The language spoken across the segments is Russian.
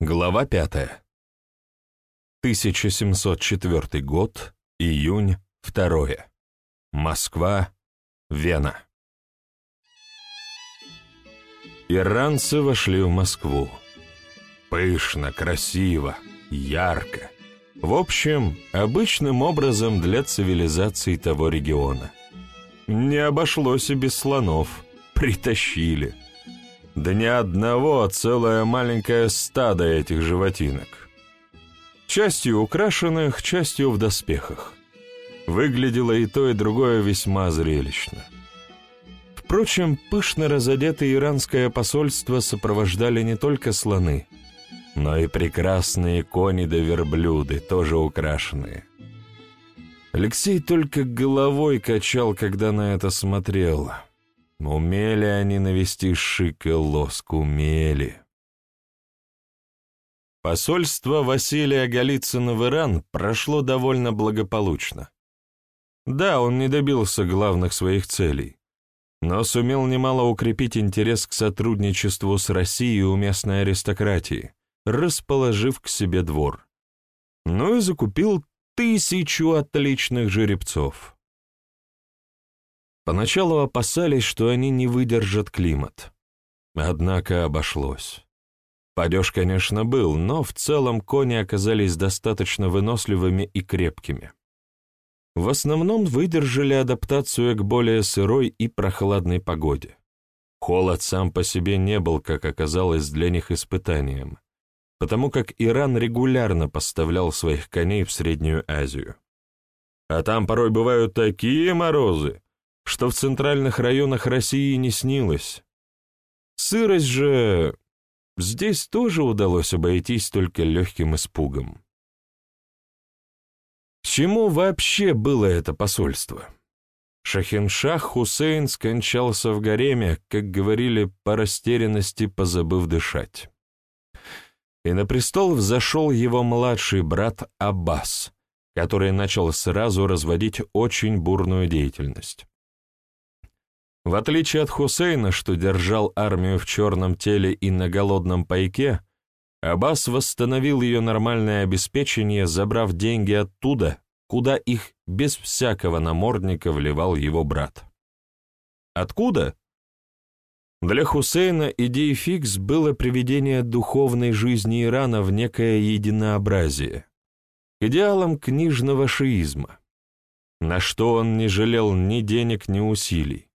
Глава 5. 1704 год, июнь, 2. Москва, Вена. Иранцы вошли в Москву. Пышно, красиво, ярко. В общем, обычным образом для цивилизации того региона. Не обошлось и без слонов. Притащили. Да не одного, а целое маленькое стадо этих животинок. Частью украшенных, частью в доспехах. Выглядело и то, и другое весьма зрелищно. Впрочем, пышно разодетое иранское посольство сопровождали не только слоны, но и прекрасные кони да верблюды, тоже украшенные. Алексей только головой качал, когда на это смотрел — Умели они навести шик и лоск, умели. Посольство Василия Голицына в Иран прошло довольно благополучно. Да, он не добился главных своих целей, но сумел немало укрепить интерес к сотрудничеству с Россией у местной аристократии, расположив к себе двор. Ну и закупил тысячу отличных жеребцов. Поначалу опасались, что они не выдержат климат. Однако обошлось. Падеж, конечно, был, но в целом кони оказались достаточно выносливыми и крепкими. В основном выдержали адаптацию к более сырой и прохладной погоде. Холод сам по себе не был, как оказалось, для них испытанием, потому как Иран регулярно поставлял своих коней в Среднюю Азию. А там порой бывают такие морозы, что в центральных районах России не снилось. Сырость же... Здесь тоже удалось обойтись только легким испугом. К чему вообще было это посольство? Шахиншах Хусейн скончался в гареме, как говорили, по растерянности позабыв дышать. И на престол взошел его младший брат Аббас, который начал сразу разводить очень бурную деятельность. В отличие от Хусейна, что держал армию в черном теле и на голодном пайке, Аббас восстановил ее нормальное обеспечение, забрав деньги оттуда, куда их без всякого намордника вливал его брат. Откуда? Для Хусейна идеей фикс было приведение духовной жизни Ирана в некое единообразие, к идеалам книжного шиизма, на что он не жалел ни денег, ни усилий.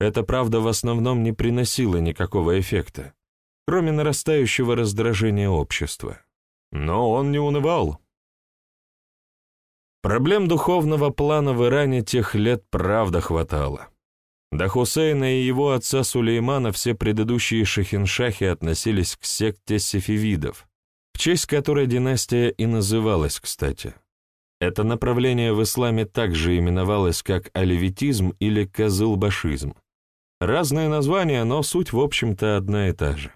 Это, правда, в основном не приносило никакого эффекта, кроме нарастающего раздражения общества. Но он не унывал. Проблем духовного плана в Иране тех лет правда хватало. До Хусейна и его отца Сулеймана все предыдущие шахиншахи относились к секте сефевидов, в честь которой династия и называлась, кстати. Это направление в исламе также именовалось как алевитизм или козылбашизм. Разные названия, но суть, в общем-то, одна и та же.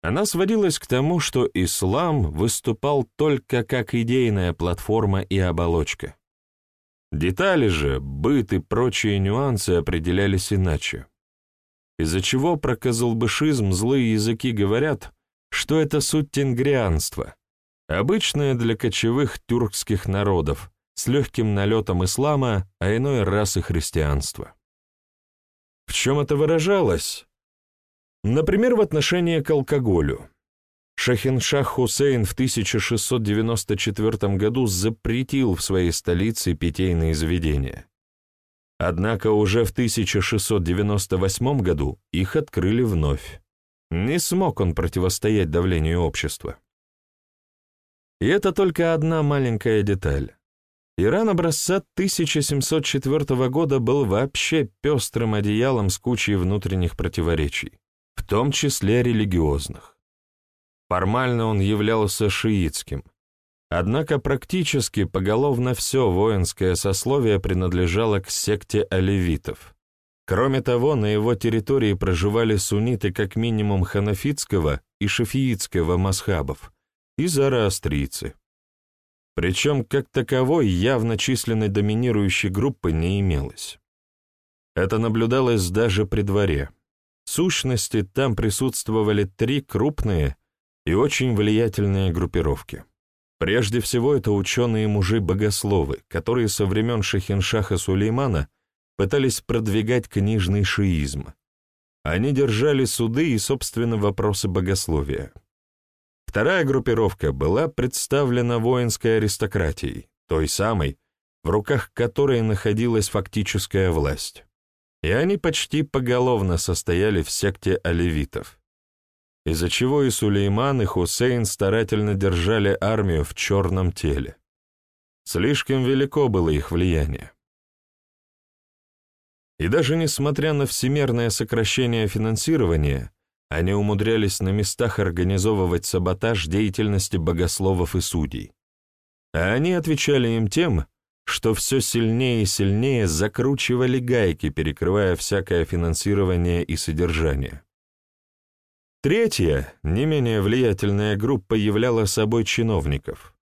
Она сводилась к тому, что ислам выступал только как идейная платформа и оболочка. Детали же, быт и прочие нюансы определялись иначе. Из-за чего про козылбышизм злые языки говорят, что это суть тенгрианства, обычное для кочевых тюркских народов, с легким налетом ислама, а иной расы христианства. В чем это выражалось? Например, в отношении к алкоголю. Шахиншах Хусейн в 1694 году запретил в своей столице питейные заведения. Однако уже в 1698 году их открыли вновь. Не смог он противостоять давлению общества. И это только одна маленькая деталь. Иран образца 1704 года был вообще пестрым одеялом с кучей внутренних противоречий, в том числе религиозных. Формально он являлся шиитским, однако практически поголовно все воинское сословие принадлежало к секте алевитов. Кроме того, на его территории проживали сунниты как минимум ханафитского и шафиитского масхабов и зороастрийцы. Причем как таковой явно численной доминирующей группы не имелось. Это наблюдалось даже при дворе. В сущности, там присутствовали три крупные и очень влиятельные группировки. Прежде всего, это ученые-мужи-богословы, которые со времен Шахиншаха Сулеймана пытались продвигать книжный шиизм. Они держали суды и, собственно, вопросы богословия. Вторая группировка была представлена воинской аристократией, той самой, в руках которой находилась фактическая власть. И они почти поголовно состояли в секте оливитов, из-за чего и Сулейман, и Хусейн старательно держали армию в черном теле. Слишком велико было их влияние. И даже несмотря на всемирное сокращение финансирования, они умудрялись на местах организовывать саботаж деятельности богословов и судей. А они отвечали им тем, что все сильнее и сильнее закручивали гайки, перекрывая всякое финансирование и содержание. Третья, не менее влиятельная группа являла собой чиновников,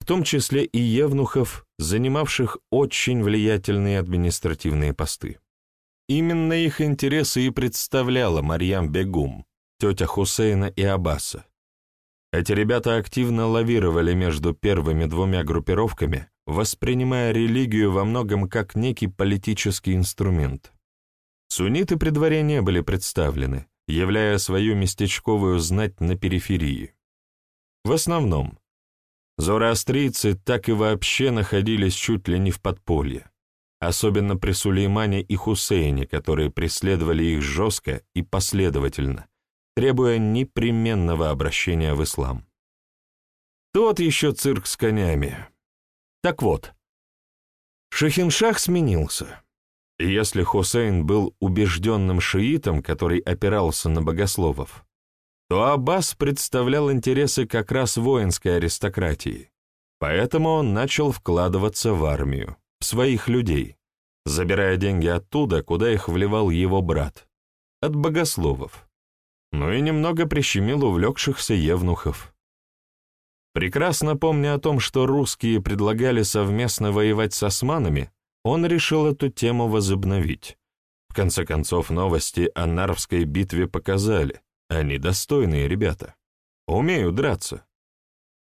в том числе и евнухов, занимавших очень влиятельные административные посты. Именно их интересы и представляла Марьям Бегум, тетя Хусейна и Аббаса. Эти ребята активно лавировали между первыми двумя группировками, воспринимая религию во многом как некий политический инструмент. Сунниты при дворе не были представлены, являя свою местечковую знать на периферии. В основном, зороастрийцы так и вообще находились чуть ли не в подполье, особенно при Сулеймане и Хусейне, которые преследовали их жестко и последовательно, требуя непременного обращения в ислам. Тот еще цирк с конями. Так вот, Шахиншах сменился. И если Хусейн был убежденным шиитом, который опирался на богословов, то Аббас представлял интересы как раз воинской аристократии, поэтому он начал вкладываться в армию, в своих людей, забирая деньги оттуда, куда их вливал его брат, от богословов, ну и немного прищемил увлекшихся евнухов. Прекрасно помня о том, что русские предлагали совместно воевать с османами, он решил эту тему возобновить. В конце концов, новости о Нарвской битве показали, они достойные ребята, умеют драться.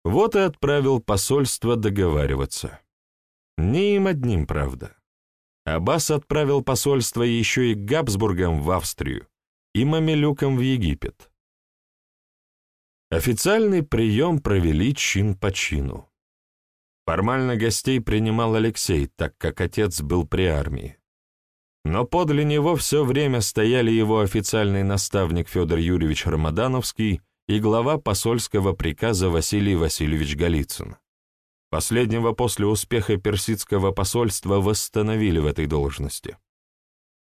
Вот и отправил посольство договариваться. Не им одним, правда. Аббас отправил посольство еще и Габсбургам в Австрию и Мамилюкам в Египет. Официальный прием провели чин по чину. Формально гостей принимал Алексей, так как отец был при армии. Но подле него все время стояли его официальный наставник Федор Юрьевич Рамадановский и глава посольского приказа Василий Васильевич Голицын. Последнего после успеха персидского посольства восстановили в этой должности.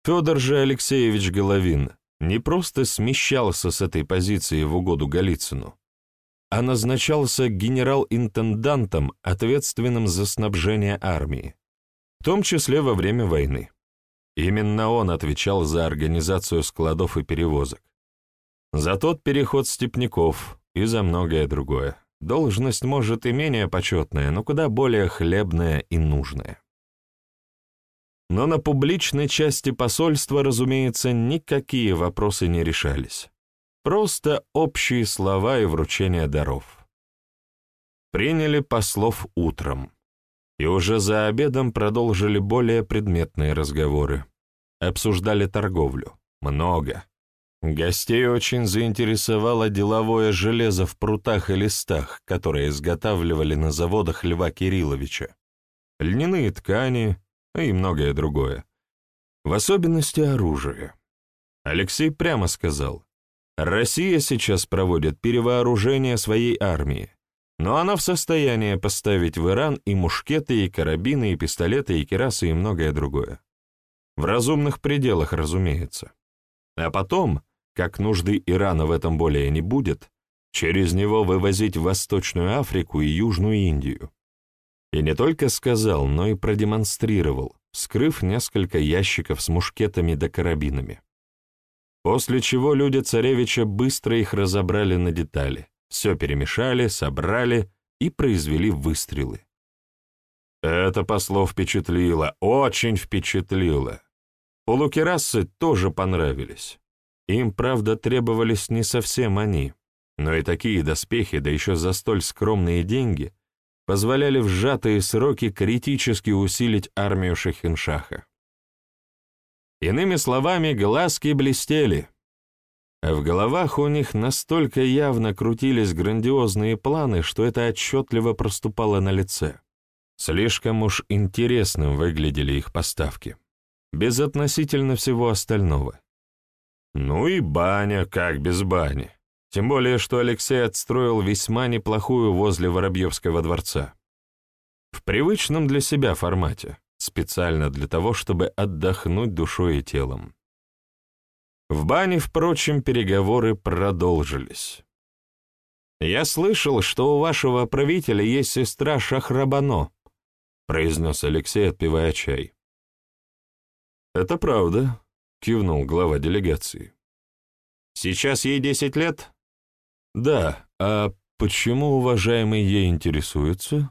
Федор же Алексеевич Головин не просто смещался с этой позиции в угоду Голицыну, а назначался генерал-интендантом, ответственным за снабжение армии, в том числе во время войны. Именно он отвечал за организацию складов и перевозок, за тот переход степняков и за многое другое. Должность, может, и менее почетная, но куда более хлебная и нужная. Но на публичной части посольства, разумеется, никакие вопросы не решались. Просто общие слова и вручение даров. Приняли послов утром. И уже за обедом продолжили более предметные разговоры. Обсуждали торговлю. Много. Гостей очень заинтересовало деловое железо в прутах и листах, которые изготавливали на заводах Льва Кирилловича. Льняные ткани и многое другое. В особенности оружие. Алексей прямо сказал, Россия сейчас проводит перевооружение своей армии, но она в состоянии поставить в Иран и мушкеты, и карабины, и пистолеты, и керасы, и многое другое. В разумных пределах, разумеется. А потом, как нужды Ирана в этом более не будет, через него вывозить в Восточную Африку и Южную Индию. И не только сказал, но и продемонстрировал, скрыв несколько ящиков с мушкетами да карабинами. После чего люди царевича быстро их разобрали на детали, все перемешали, собрали и произвели выстрелы. Это послов впечатлило, очень впечатлило. Полукерасы тоже понравились. Им, правда, требовались не совсем они, Но и такие доспехи, да еще за столь скромные деньги, позволяли в сжатые сроки критически усилить армию Шахиншаха. Иными словами, глазки блестели, а в головах у них настолько явно крутились грандиозные планы, что это отчетливо проступало на лице. Слишком уж интересным выглядели их поставки, безотносительно всего остального. Ну и баня, как без бани. Тем более, что Алексей отстроил весьма неплохую возле Воробьевского дворца. В привычном для себя формате, специально для того, чтобы отдохнуть душой и телом. В бане, впрочем, переговоры продолжились. «Я слышал, что у вашего правителя есть сестра Шахрабано», произнес Алексей, отпивая чай. «Это правда», — кивнул глава делегации. «Сейчас ей десять лет?» «Да, а почему уважаемый ей интересуется?»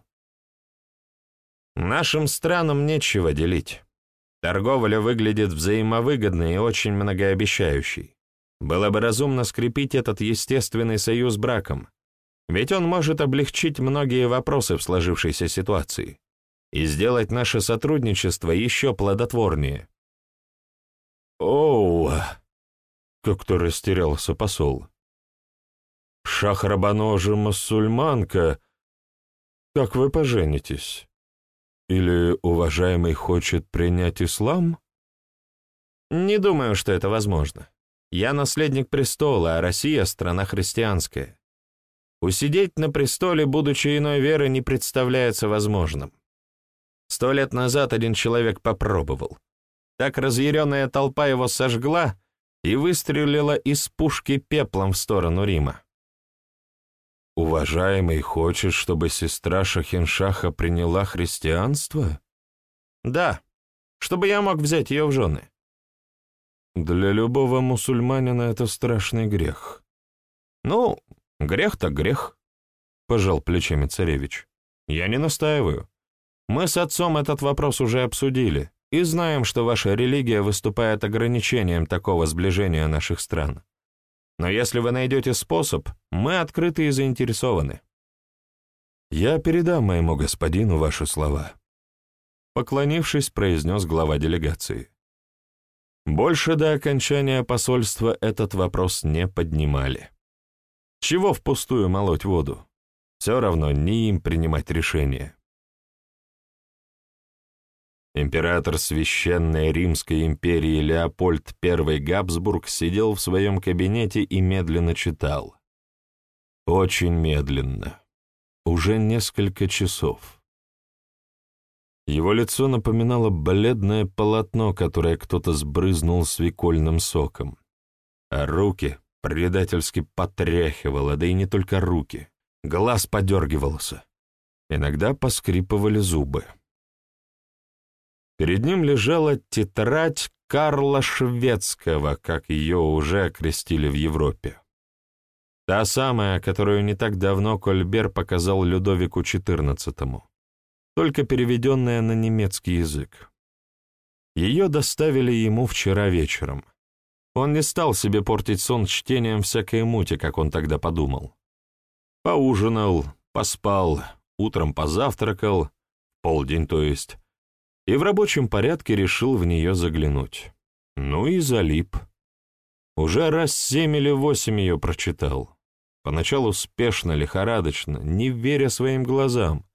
«Нашим странам нечего делить. Торговля выглядит взаимовыгодной и очень многообещающей. Было бы разумно скрепить этот естественный союз браком, ведь он может облегчить многие вопросы в сложившейся ситуации и сделать наше сотрудничество еще плодотворнее. «Оу!» — как-то растерялся посол. «Шахрабано же мусульманка. Как вы поженитесь?» Или уважаемый хочет принять ислам? Не думаю, что это возможно. Я наследник престола, а Россия — страна христианская. Усидеть на престоле, будучи иной веры, не представляется возможным. Сто лет назад один человек попробовал. Так разъяренная толпа его сожгла и выстрелила из пушки пеплом в сторону Рима. Уважаемый хочет, чтобы сестра Шахиншаха приняла христианство? Да, чтобы я мог взять ее в жены. Для любого мусульманина это страшный грех. Ну, грех так грех, пожал плечами царевич. Я не настаиваю. Мы с отцом этот вопрос уже обсудили и знаем, что ваша религия выступает ограничением такого сближения наших стран. Но если вы найдете способ, мы открыты и заинтересованы. Я передам моему господину ваши слова. Поклонившись, произнес глава делегации. Больше до окончания посольства этот вопрос не поднимали. Чего впустую молоть воду? Все равно не им принимать решение. Император Священной Римской империи Леопольд I Габсбург сидел в своем кабинете и медленно читал. Очень медленно. Уже несколько часов. Его лицо напоминало бледное полотно, которое кто-то сбрызнул свекольным соком. А руки предательски потряхивало, да и не только руки. Глаз подергивался. Иногда поскрипывали зубы. Перед ним лежала тетрадь Карла Шведского, как ее уже окрестили в Европе. Та самая, которую не так давно Кольбер показал Людовику XIV, только переведенная на немецкий язык. Ее доставили ему вчера вечером. Он не стал себе портить сон чтением всякой мути, как он тогда подумал. Поужинал, поспал, утром позавтракал, полдень то есть, и в рабочем порядке решил в нее заглянуть. Ну и залип. Уже раз семь или восемь ее прочитал. Поначалу успешно, лихорадочно, не веря своим глазам.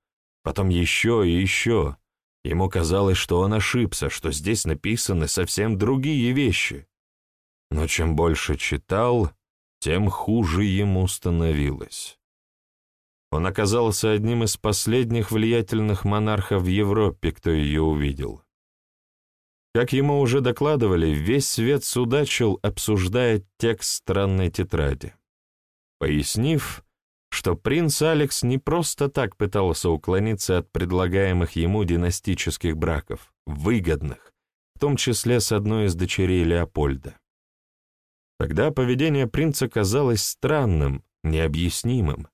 Потом еще и еще. Ему казалось, что он ошибся, что здесь написаны совсем другие вещи. Но чем больше читал, тем хуже ему становилось. Он оказался одним из последних влиятельных монархов в Европе, кто ее увидел. Как ему уже докладывали, весь свет судачил, обсуждая текст странной тетради. Пояснив, что принц Алекс не просто так пытался уклониться от предлагаемых ему династических браков, выгодных, в том числе с одной из дочерей Леопольда. Тогда поведение принца казалось странным, необъяснимым,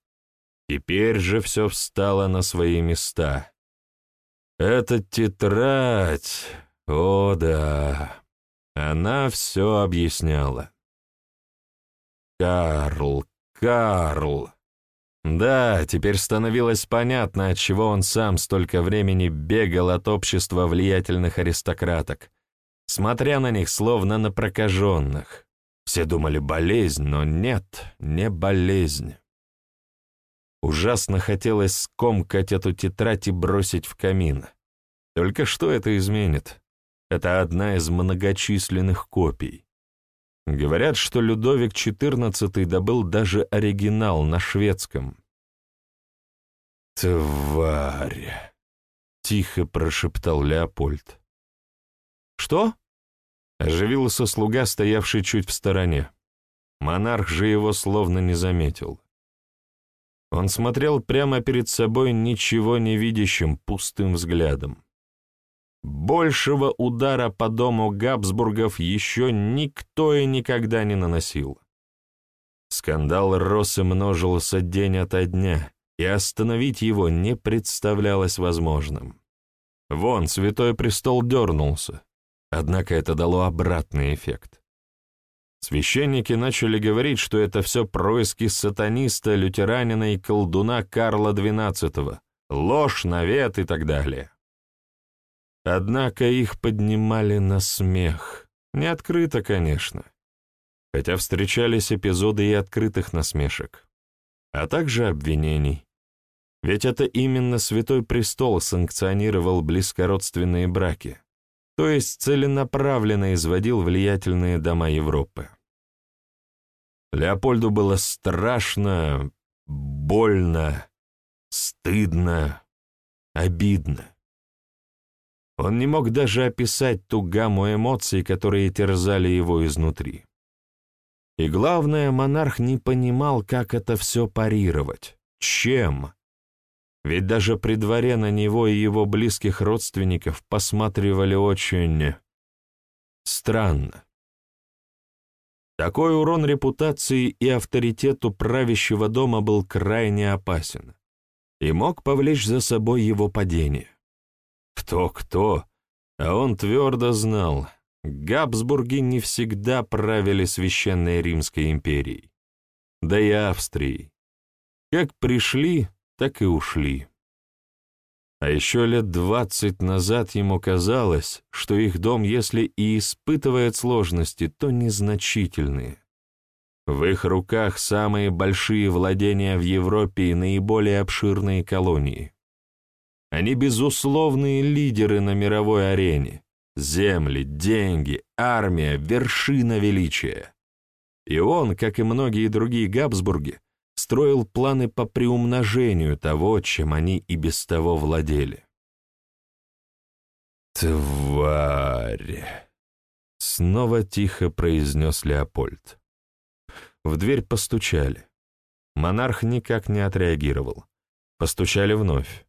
Теперь же все встало на свои места. Эта тетрадь, о да, она все объясняла. Карл, Карл. Да, теперь становилось понятно, отчего он сам столько времени бегал от общества влиятельных аристократок, смотря на них словно на прокаженных. Все думали болезнь, но нет, не болезнь. Ужасно хотелось скомкать эту тетрадь и бросить в камин. Только что это изменит? Это одна из многочисленных копий. Говорят, что Людовик XIV добыл даже оригинал на шведском. «Тварь!» — тихо прошептал Леопольд. «Что?» — оживился слуга, стоявший чуть в стороне. Монарх же его словно не заметил. Он смотрел прямо перед собой ничего не видящим, пустым взглядом. Большего удара по дому Габсбургов еще никто и никогда не наносил. Скандал рос и множился день ото дня, и остановить его не представлялось возможным. Вон, Святой Престол дернулся, однако это дало обратный эффект. Священники начали говорить, что это все происки сатаниста, лютеранина и колдуна Карла XII, ложь, навет и так далее. Однако их поднимали на смех. Не открыто, конечно. Хотя встречались эпизоды и открытых насмешек. А также обвинений. Ведь это именно Святой Престол санкционировал близкородственные браки, то есть целенаправленно изводил влиятельные дома Европы. Леопольду было страшно, больно, стыдно, обидно. Он не мог даже описать ту гамму эмоций, которые терзали его изнутри. И главное, монарх не понимал, как это все парировать. Чем? Ведь даже при дворе на него и его близких родственников посматривали очень... странно. Такой урон репутации и авторитету правящего дома был крайне опасен и мог повлечь за собой его падение. Кто-кто, а он твердо знал, Габсбурги не всегда правили Священной Римской империей, да и Австрией. Как пришли, так и ушли. А еще лет двадцать назад ему казалось, что их дом, если и испытывает сложности, то незначительные. В их руках самые большие владения в Европе и наиболее обширные колонии. Они безусловные лидеры на мировой арене. Земли, деньги, армия, вершина величия. И он, как и многие другие Габсбурги, строил планы по приумножению того, чем они и без того владели. «Тварь!» — снова тихо произнес Леопольд. В дверь постучали. Монарх никак не отреагировал. Постучали вновь.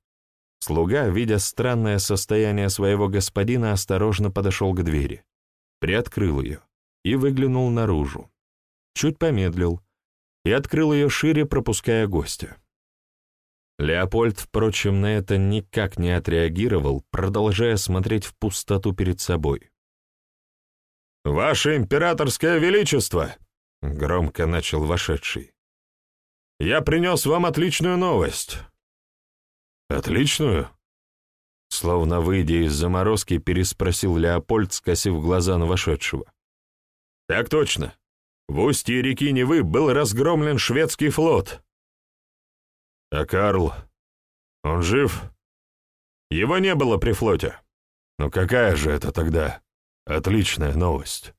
Слуга, видя странное состояние своего господина, осторожно подошел к двери, приоткрыл ее и выглянул наружу. Чуть помедлил и открыл ее шире, пропуская гостя. Леопольд, впрочем, на это никак не отреагировал, продолжая смотреть в пустоту перед собой. «Ваше императорское величество!» — громко начал вошедший. «Я принес вам отличную новость. «Отличную?» Словно выйдя из заморозки, переспросил Леопольд, скосив глаза на вошедшего. «Так точно. В устье реки Невы был разгромлен шведский флот». «А Карл? Он жив?» «Его не было при флоте». «Ну какая же это тогда отличная новость?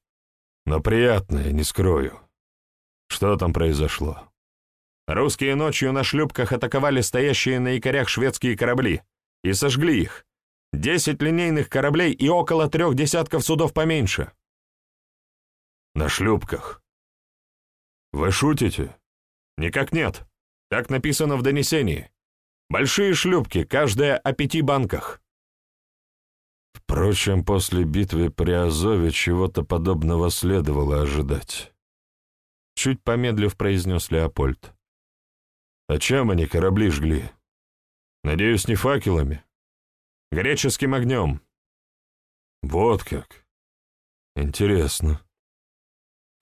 Но приятная, не скрою. Что там произошло?» Русские ночью на шлюпках атаковали стоящие на якорях шведские корабли и сожгли их. Десять линейных кораблей и около трех десятков судов поменьше. На шлюпках. Вы шутите? Никак нет. Так написано в донесении. Большие шлюпки, каждая о пяти банках. Впрочем, после битвы при Азове чего-то подобного следовало ожидать. Чуть помедлив произнес Леопольд. А чем они корабли жгли? Надеюсь, не факелами? Греческим огнем. Вот как. Интересно.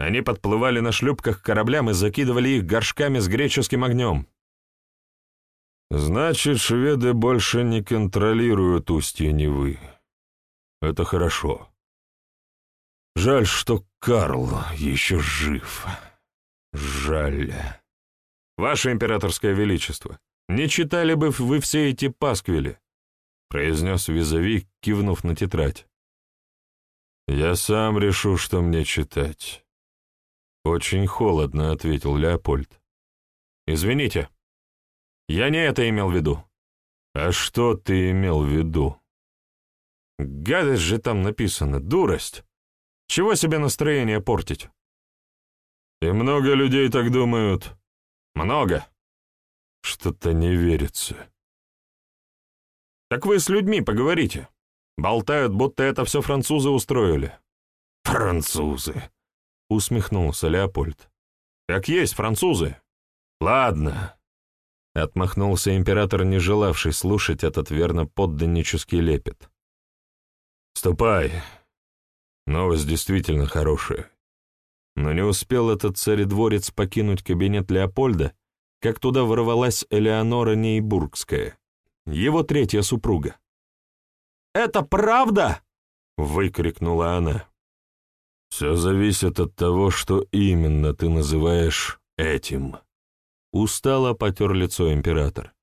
Они подплывали на шлюпках к кораблям и закидывали их горшками с греческим огнем. Значит, шведы больше не контролируют устье Невы. Это хорошо. Жаль, что Карл еще жив. Жаль. Ваше императорское величество, не читали бы вы все эти пасквили, произнес визави, кивнув на тетрадь. Я сам решу, что мне читать. Очень холодно, ответил Леопольд. Извините, я не это имел в виду. А что ты имел в виду? Гадость же там написано, дурость. Чего себе настроение портить? И много людей так думают. Много. Что-то не верится. Так вы с людьми поговорите. Болтают, будто это все французы устроили. Французы, усмехнулся Леопольд. Как есть французы. Ладно. Отмахнулся император, не желавший слушать этот верно подданнический лепет. «Ступай. Новость действительно хорошая. Но не успел этот царедворец покинуть кабинет Леопольда, как туда ворвалась Элеонора Нейбургская, его третья супруга. «Это правда?» — выкрикнула она. «Все зависит от того, что именно ты называешь этим». Устало потер лицо император.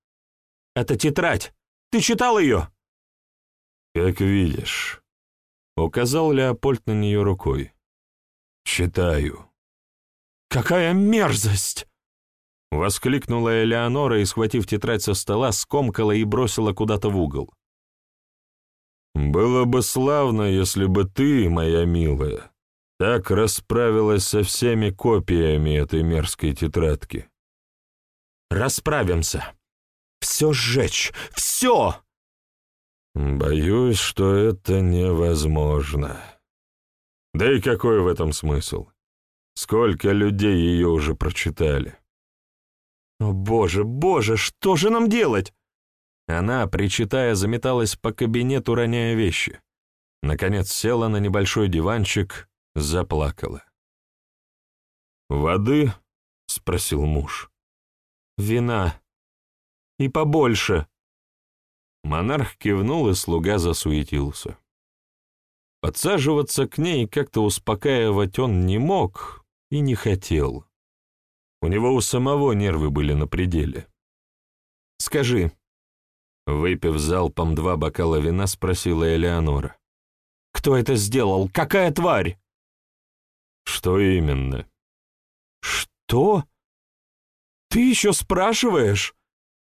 «Это тетрадь! Ты читал ее?» «Как видишь», — указал Леопольд на нее рукой. «Читаю». «Какая мерзость!» Воскликнула Элеонора и, схватив тетрадь со стола, скомкала и бросила куда-то в угол. «Было бы славно, если бы ты, моя милая, так расправилась со всеми копиями этой мерзкой тетрадки». «Расправимся. Все сжечь. Все!» «Боюсь, что это невозможно. Да и какой в этом смысл? Сколько людей ее уже прочитали?» «О, боже, боже, что же нам делать?» Она, причитая, заметалась по кабинету, роняя вещи. Наконец села на небольшой диванчик, заплакала. «Воды?» — спросил муж. «Вина. И побольше». Монарх кивнул, и слуга засуетился. Подсаживаться к ней как-то успокаивать он не мог и не хотел. У него у самого нервы были на пределе. «Скажи», — выпив залпом два бокала вина, спросила Элеонора. «Кто это сделал? Какая тварь?» «Что именно?» «Что? Ты еще спрашиваешь?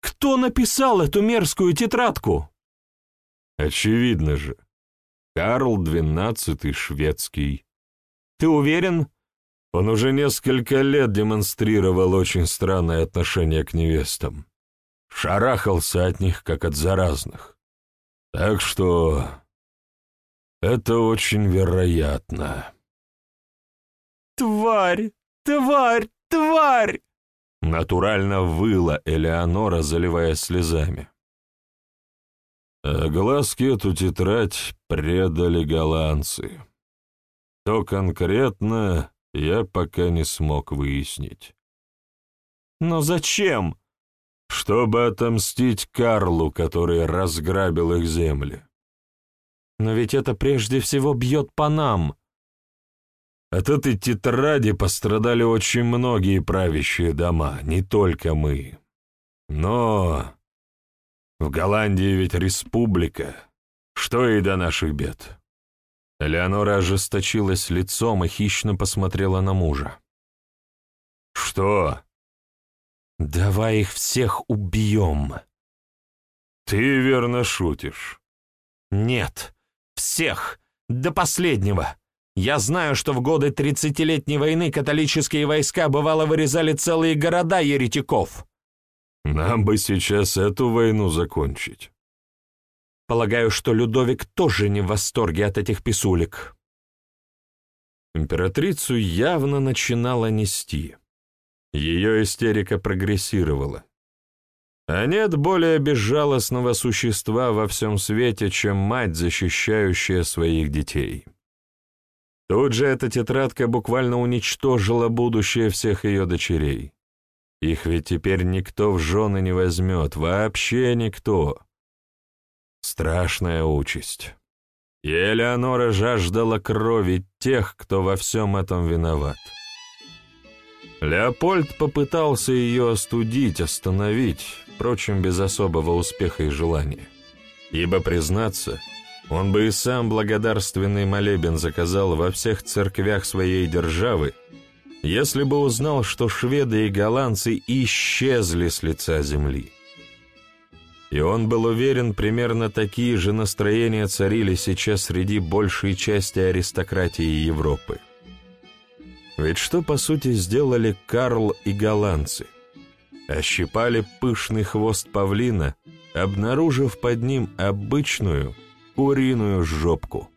Кто написал эту мерзкую тетрадку?» «Очевидно же. Карл XII шведский». «Ты уверен?» Он уже несколько лет демонстрировал очень странное отношение к невестам. Шарахался от них, как от заразных. Так что это очень вероятно. «Тварь! Тварь! Тварь!» Натурально выла Элеонора, заливая слезами. А глазки эту тетрадь предали голландцы. То конкретно я пока не смог выяснить. Но зачем? Чтобы отомстить Карлу, который разграбил их земли. Но ведь это прежде всего бьет по нам. От этой тетради пострадали очень многие правящие дома, не только мы. Но в Голландии ведь республика, что и до наших бед. Леонора ожесточилась лицом и хищно посмотрела на мужа. «Что?» «Давай их всех убьем». «Ты верно шутишь». «Нет, всех, до последнего. Я знаю, что в годы тридцатилетней войны католические войска бывало вырезали целые города еретиков». «Нам бы сейчас эту войну закончить». Полагаю, что Людовик тоже не в восторге от этих писулек. Императрицу явно начинала нести. Ее истерика прогрессировала. А нет более безжалостного существа во всем свете, чем мать, защищающая своих детей. Тут же эта тетрадка буквально уничтожила будущее всех ее дочерей. Их ведь теперь никто в жены не возьмет, вообще никто. Страшная участь. И жаждала крови тех, кто во всем этом виноват. Леопольд попытался ее остудить, остановить, впрочем, без особого успеха и желания. Ибо, признаться, он бы и сам благодарственный молебен заказал во всех церквях своей державы, если бы узнал, что шведы и голландцы исчезли с лица земли. И он был уверен, примерно такие же настроения царили сейчас среди большей части аристократии Европы. Ведь что, по сути, сделали Карл и голландцы? Ощипали пышный хвост павлина, обнаружив под ним обычную куриную жопку.